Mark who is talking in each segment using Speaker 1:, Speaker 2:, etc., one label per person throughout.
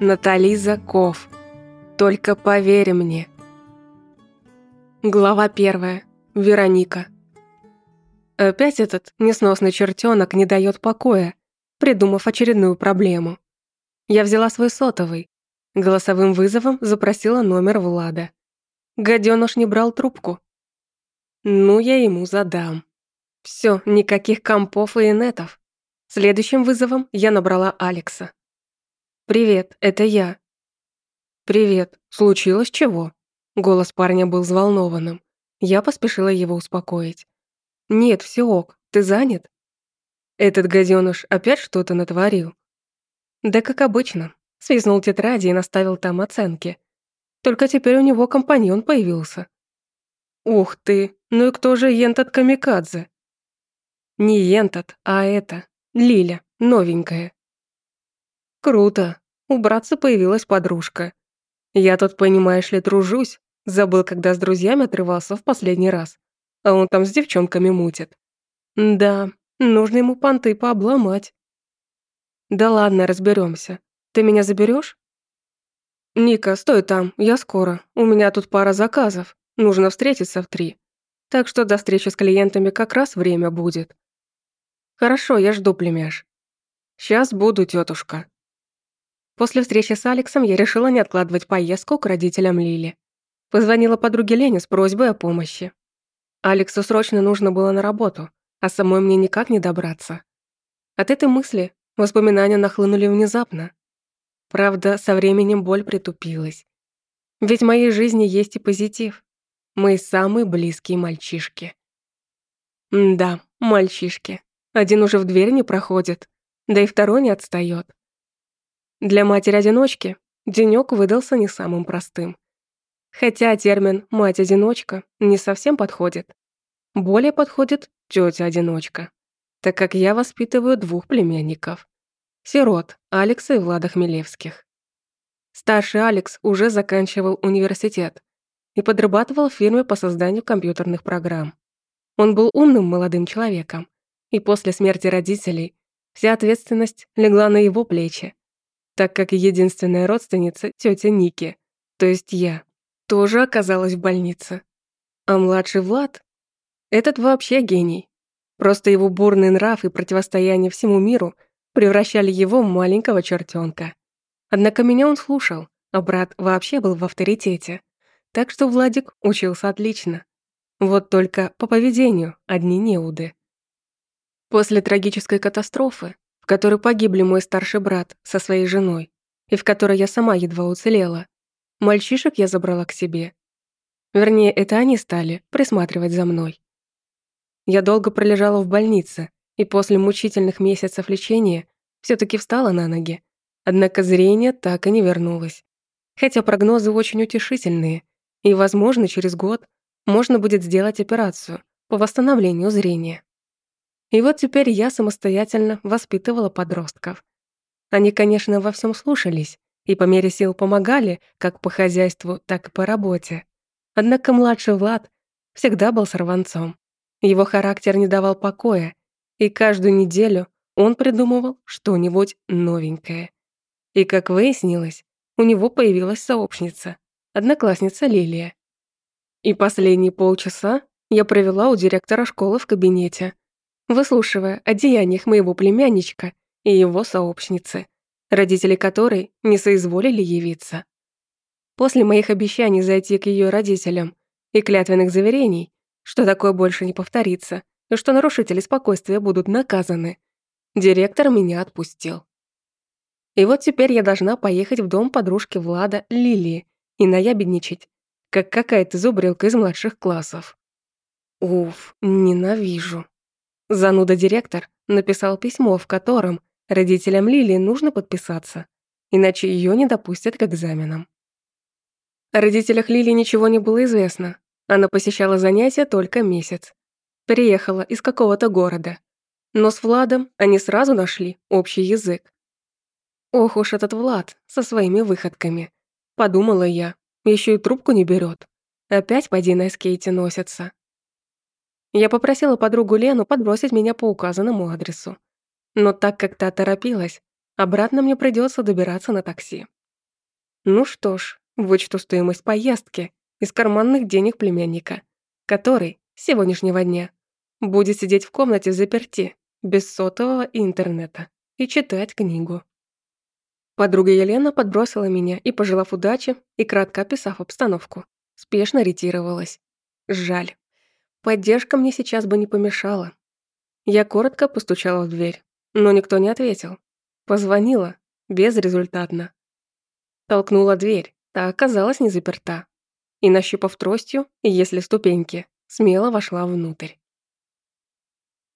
Speaker 1: Натали Заков. Только поверь мне. Глава первая. Вероника. Опять этот несносный чертенок не дает покоя, придумав очередную проблему. Я взяла свой сотовый. Голосовым вызовом запросила номер Влада. Гаденыш не брал трубку. Ну, я ему задам. Все, никаких компов и инетов. Следующим вызовом я набрала Алекса. «Привет, это я». «Привет, случилось чего?» Голос парня был взволнованным. Я поспешила его успокоить. «Нет, все ок, ты занят?» «Этот газёныш опять что-то натворил». «Да как обычно», — Связнул тетради и наставил там оценки. Только теперь у него компаньон появился. «Ух ты, ну и кто же Ентат Камикадзе?» «Не Ентат, а это, Лиля, новенькая. Круто. У братца появилась подружка. Я тут, понимаешь ли, тружусь. Забыл, когда с друзьями отрывался в последний раз. А он там с девчонками мутит. Да, нужно ему понты пообломать. Да ладно, разберемся. Ты меня заберешь? Ника, стой там, я скоро. У меня тут пара заказов. Нужно встретиться в три. Так что до встречи с клиентами как раз время будет. Хорошо, я жду, племяш. Сейчас буду, тетушка. После встречи с Алексом я решила не откладывать поездку к родителям Лили. Позвонила подруге Лене с просьбой о помощи. Алексу срочно нужно было на работу, а самой мне никак не добраться. От этой мысли воспоминания нахлынули внезапно. Правда, со временем боль притупилась. Ведь в моей жизни есть и позитив. Мои самые близкие мальчишки. М да, мальчишки. Один уже в дверь не проходит, да и второй не отстает. Для матери-одиночки денёк выдался не самым простым. Хотя термин «мать-одиночка» не совсем подходит. Более подходит «тётя-одиночка», так как я воспитываю двух племянников. Сирот, Алекса и Влада Хмелевских. Старший Алекс уже заканчивал университет и подрабатывал в фирме по созданию компьютерных программ. Он был умным молодым человеком, и после смерти родителей вся ответственность легла на его плечи, так как единственная родственница, тетя Ники, то есть я, тоже оказалась в больнице. А младший Влад? Этот вообще гений. Просто его бурный нрав и противостояние всему миру превращали его в маленького чертенка. Однако меня он слушал, а брат вообще был в авторитете. Так что Владик учился отлично. Вот только по поведению одни неуды. После трагической катастрофы в которой погибли мой старший брат со своей женой, и в которой я сама едва уцелела. Мальчишек я забрала к себе. Вернее, это они стали присматривать за мной. Я долго пролежала в больнице, и после мучительных месяцев лечения все таки встала на ноги. Однако зрение так и не вернулось. Хотя прогнозы очень утешительные, и, возможно, через год можно будет сделать операцию по восстановлению зрения. И вот теперь я самостоятельно воспитывала подростков. Они, конечно, во всем слушались и по мере сил помогали как по хозяйству, так и по работе. Однако младший Влад всегда был сорванцом. Его характер не давал покоя, и каждую неделю он придумывал что-нибудь новенькое. И, как выяснилось, у него появилась сообщница, одноклассница Лилия. И последние полчаса я провела у директора школы в кабинете, выслушивая о деяниях моего племянничка и его сообщницы, родители которой не соизволили явиться. После моих обещаний зайти к ее родителям и клятвенных заверений, что такое больше не повторится, и что нарушители спокойствия будут наказаны, директор меня отпустил. И вот теперь я должна поехать в дом подружки Влада, Лилии, и наябедничать, как какая-то зубрилка из младших классов. Уф, ненавижу. Зануда-директор написал письмо, в котором родителям Лили нужно подписаться, иначе ее не допустят к экзаменам. О родителях Лили ничего не было известно. Она посещала занятия только месяц. Приехала из какого-то города. Но с Владом они сразу нашли общий язык. «Ох уж этот Влад со своими выходками», — подумала я. Еще и трубку не берет. Опять поди на скейте носится. Я попросила подругу Лену подбросить меня по указанному адресу. Но так как та торопилась, обратно мне придётся добираться на такси. Ну что ж, вычту стоимость поездки из карманных денег племянника, который с сегодняшнего дня будет сидеть в комнате заперти, без сотового и интернета, и читать книгу. Подруга Елена подбросила меня и, пожелав удачи и кратко описав обстановку, спешно ретировалась. Жаль. Поддержка мне сейчас бы не помешала. Я коротко постучала в дверь, но никто не ответил. Позвонила, безрезультатно. Толкнула дверь, та оказалась не заперта. И, нащупав тростью, если ступеньки, смело вошла внутрь.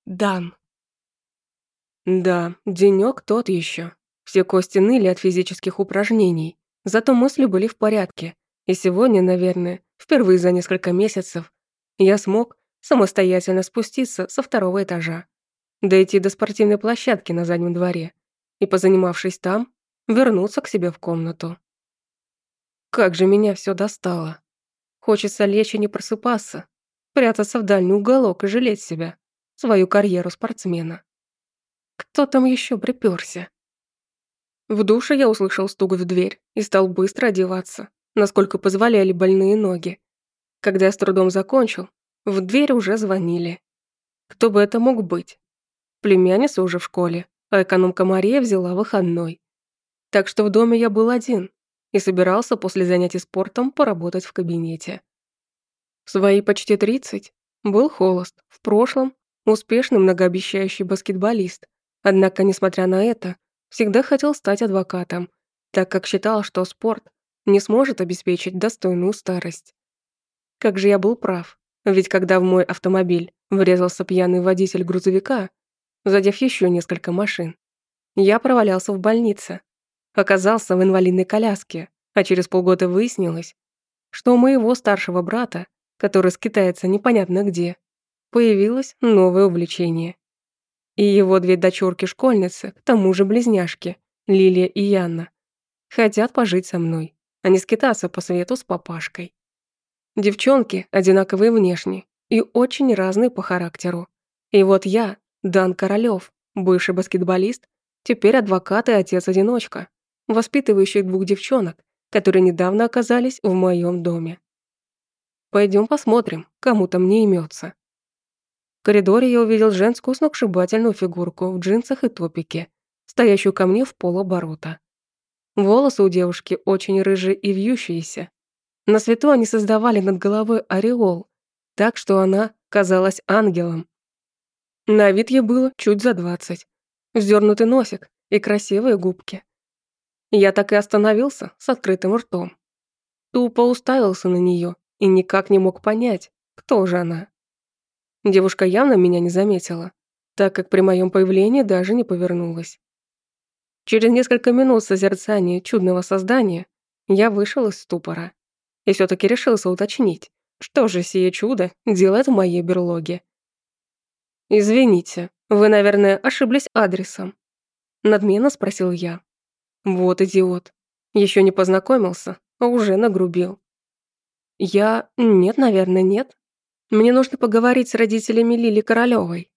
Speaker 1: Дан. Да, денёк тот ещё. Все кости ныли от физических упражнений, зато мысли были в порядке. И сегодня, наверное, впервые за несколько месяцев, я смог самостоятельно спуститься со второго этажа, дойти до спортивной площадки на заднем дворе и, позанимавшись там, вернуться к себе в комнату. Как же меня все достало. Хочется лечь и не просыпаться, прятаться в дальний уголок и жалеть себя, свою карьеру спортсмена. Кто там еще приперся? В душе я услышал стук в дверь и стал быстро одеваться, насколько позволяли больные ноги. Когда я с трудом закончил, в дверь уже звонили. Кто бы это мог быть? Племянница уже в школе, а экономка Мария взяла выходной. Так что в доме я был один и собирался после занятий спортом поработать в кабинете. В свои почти 30 был холост, в прошлом успешный многообещающий баскетболист. Однако, несмотря на это, всегда хотел стать адвокатом, так как считал, что спорт не сможет обеспечить достойную старость. Как же я был прав. Ведь когда в мой автомобиль врезался пьяный водитель грузовика, задев еще несколько машин, я провалялся в больнице. Оказался в инвалидной коляске, а через полгода выяснилось, что у моего старшего брата, который скитается непонятно где, появилось новое увлечение. И его две дочурки-школьницы, к тому же близняшки, Лилия и Янна, хотят пожить со мной, а не скитаться по свету с папашкой. Девчонки одинаковые внешне и очень разные по характеру. И вот я, Дан Королёв, бывший баскетболист, теперь адвокат и отец-одиночка, воспитывающий двух девчонок, которые недавно оказались в моем доме. Пойдем посмотрим, кому там не имется. В коридоре я увидел женскую сногсшибательную фигурку в джинсах и топике, стоящую ко мне в полоборота. Волосы у девушки очень рыжие и вьющиеся, на свету они создавали над головой ореол, так что она казалась ангелом. На вид ей было чуть за двадцать. Вздернутый носик и красивые губки. Я так и остановился с открытым ртом. Тупо уставился на нее и никак не мог понять, кто же она. Девушка явно меня не заметила, так как при моем появлении даже не повернулась. Через несколько минут созерцания чудного создания я вышел из ступора и все таки решился уточнить, что же сие чудо делает в моей берлоге. «Извините, вы, наверное, ошиблись адресом», — надменно спросил я. «Вот идиот. Еще не познакомился, а уже нагрубил». «Я... Нет, наверное, нет. Мне нужно поговорить с родителями Лили Королевой.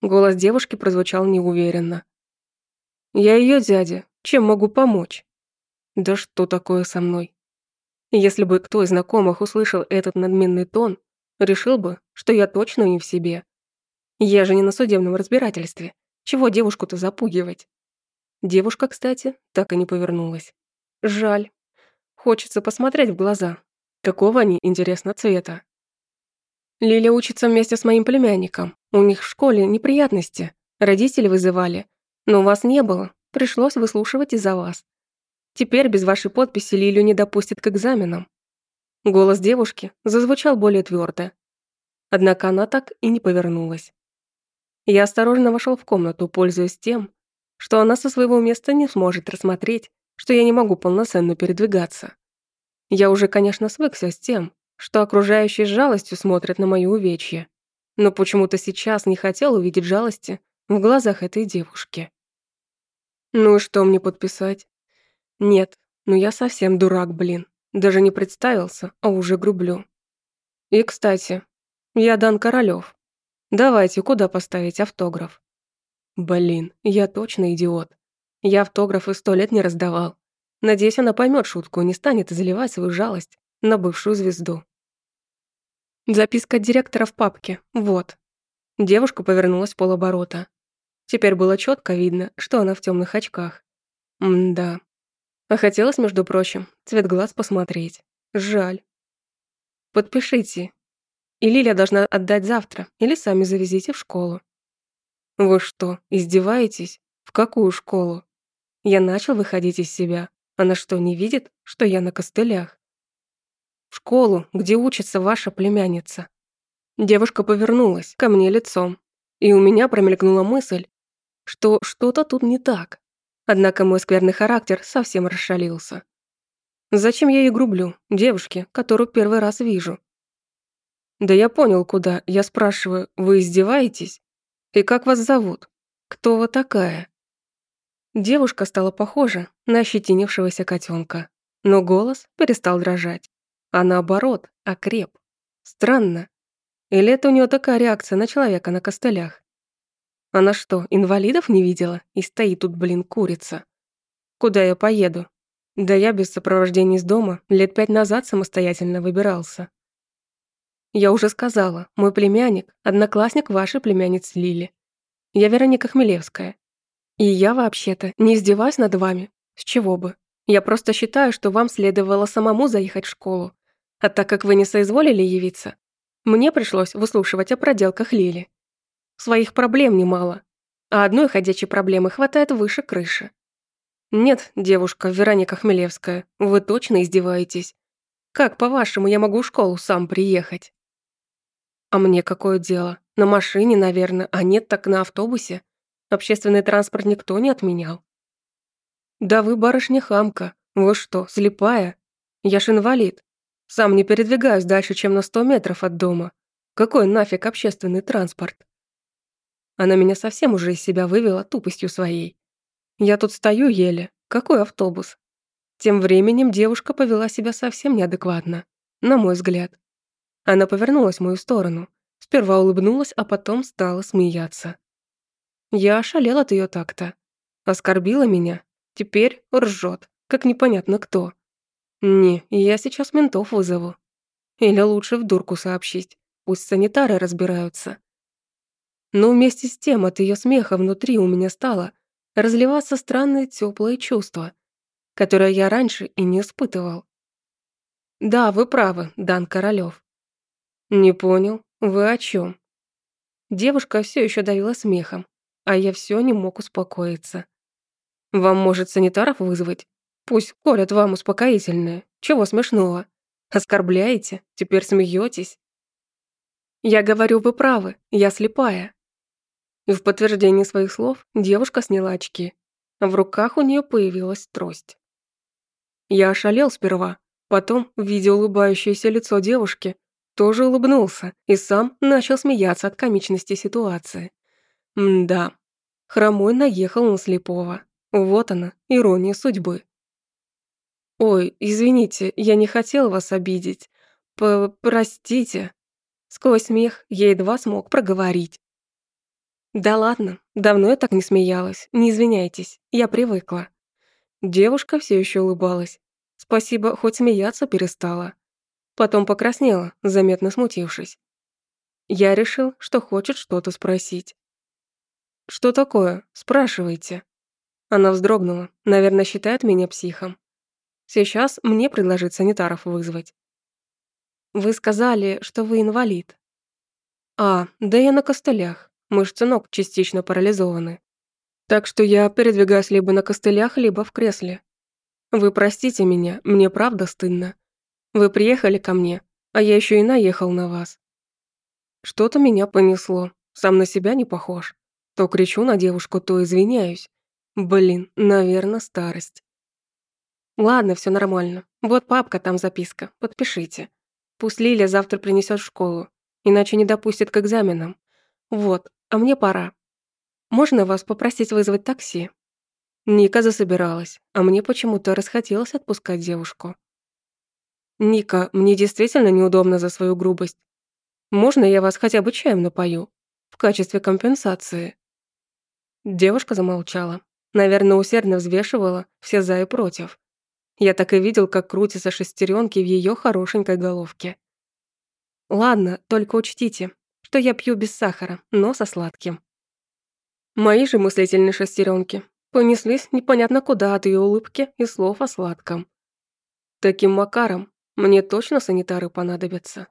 Speaker 1: Голос девушки прозвучал неуверенно. «Я ее дядя. Чем могу помочь?» «Да что такое со мной? Если бы кто из знакомых услышал этот надменный тон, решил бы, что я точно не в себе. Я же не на судебном разбирательстве. Чего девушку-то запугивать? Девушка, кстати, так и не повернулась. Жаль. Хочется посмотреть в глаза. Какого они, интересно, цвета? Лиля учится вместе с моим племянником. У них в школе неприятности. Родители вызывали. Но вас не было. Пришлось выслушивать из-за вас. Теперь без вашей подписи Лилю не допустят к экзаменам». Голос девушки зазвучал более твердо. Однако она так и не повернулась. Я осторожно вошел в комнату, пользуясь тем, что она со своего места не сможет рассмотреть, что я не могу полноценно передвигаться. Я уже, конечно, свыкся с тем, что окружающие с жалостью смотрят на мою увечье, но почему-то сейчас не хотел увидеть жалости в глазах этой девушки. «Ну и что мне подписать?» Нет, ну я совсем дурак, блин. Даже не представился, а уже грублю. И, кстати, я Дан Королёв. Давайте, куда поставить автограф? Блин, я точно идиот. Я автографы сто лет не раздавал. Надеюсь, она поймет шутку и не станет заливать свою жалость на бывшую звезду. Записка директора в папке. Вот. Девушка повернулась полоборота. Теперь было четко видно, что она в темных очках. М-да. А хотелось, между прочим, цвет глаз посмотреть. Жаль. Подпишите. И Лиля должна отдать завтра, или сами завезите в школу. Вы что, издеваетесь? В какую школу? Я начал выходить из себя. Она что, не видит, что я на костылях? В школу, где учится ваша племянница. Девушка повернулась ко мне лицом, и у меня промелькнула мысль, что что-то тут не так. Однако мой скверный характер совсем расшалился. Зачем я ей грублю, девушке, которую первый раз вижу? Да я понял, куда. Я спрашиваю, вы издеваетесь? И как вас зовут? Кто вы такая? Девушка стала похожа на ощетинившегося котенка, но голос перестал дрожать, а наоборот, окреп. Странно. Или это у нее такая реакция на человека на костылях? Она что, инвалидов не видела? И стоит тут, блин, курица. Куда я поеду? Да я без сопровождения из дома лет пять назад самостоятельно выбирался. Я уже сказала, мой племянник, одноклассник вашей племянницы Лили. Я Вероника Хмелевская. И я вообще-то не издеваюсь над вами. С чего бы? Я просто считаю, что вам следовало самому заехать в школу. А так как вы не соизволили явиться, мне пришлось выслушивать о проделках Лили. Своих проблем немало. А одной ходячей проблемы хватает выше крыши. Нет, девушка Вероника Хмелевская, вы точно издеваетесь? Как, по-вашему, я могу в школу сам приехать? А мне какое дело? На машине, наверное, а нет, так на автобусе. Общественный транспорт никто не отменял. Да вы, барышня, хамка. Вы что, слепая? Я ж инвалид. Сам не передвигаюсь дальше, чем на сто метров от дома. Какой нафиг общественный транспорт? Она меня совсем уже из себя вывела тупостью своей. Я тут стою еле. Какой автобус? Тем временем девушка повела себя совсем неадекватно, на мой взгляд. Она повернулась в мою сторону. Сперва улыбнулась, а потом стала смеяться. Я ошалел от ее такта. Оскорбила меня. Теперь ржет, как непонятно кто. Не, я сейчас ментов вызову. Или лучше в дурку сообщить. Пусть санитары разбираются. Но вместе с тем от ее смеха внутри у меня стало разливаться странное теплое чувство, которое я раньше и не испытывал. «Да, вы правы, Дан Королёв». «Не понял, вы о чем? Девушка все еще давила смехом, а я все не мог успокоиться. «Вам, может, санитаров вызвать? Пусть колят вам успокоительное. Чего смешного? Оскорбляете? Теперь смеетесь?» «Я говорю, вы правы, я слепая и в подтверждение своих слов девушка сняла очки. В руках у нее появилась трость. Я ошалел сперва, потом, видя улыбающееся лицо девушки, тоже улыбнулся и сам начал смеяться от комичности ситуации. Мда. Хромой наехал на слепого. Вот она, ирония судьбы. «Ой, извините, я не хотел вас обидеть. П Простите». Сквозь смех я едва смог проговорить. «Да ладно, давно я так не смеялась, не извиняйтесь, я привыкла». Девушка все еще улыбалась. Спасибо, хоть смеяться перестала. Потом покраснела, заметно смутившись. Я решил, что хочет что-то спросить. «Что такое? Спрашивайте». Она вздрогнула, наверное, считает меня психом. Сейчас мне предложит санитаров вызвать. «Вы сказали, что вы инвалид». «А, да я на костылях мышцы ног частично парализованы. Так что я передвигаюсь либо на костылях, либо в кресле. Вы простите меня, мне правда стыдно. Вы приехали ко мне, а я еще и наехал на вас. Что-то меня понесло, сам на себя не похож. То кричу на девушку, то извиняюсь. Блин, наверное, старость. Ладно, все нормально. Вот папка, там записка. Подпишите. Пусть Лиля завтра принесет в школу, иначе не допустит к экзаменам. Вот, а мне пора. Можно вас попросить вызвать такси?» Ника засобиралась, а мне почему-то расхотелось отпускать девушку. «Ника, мне действительно неудобно за свою грубость. Можно я вас хотя бы чаем напою? В качестве компенсации?» Девушка замолчала. Наверное, усердно взвешивала все «за» и «против». Я так и видел, как крутятся шестеренки в ее хорошенькой головке. «Ладно, только учтите, что я пью без сахара, но со сладким. Мои же мыслительные шестеренки понеслись непонятно куда от ее улыбки и слов о сладком. Таким макаром мне точно санитары понадобятся.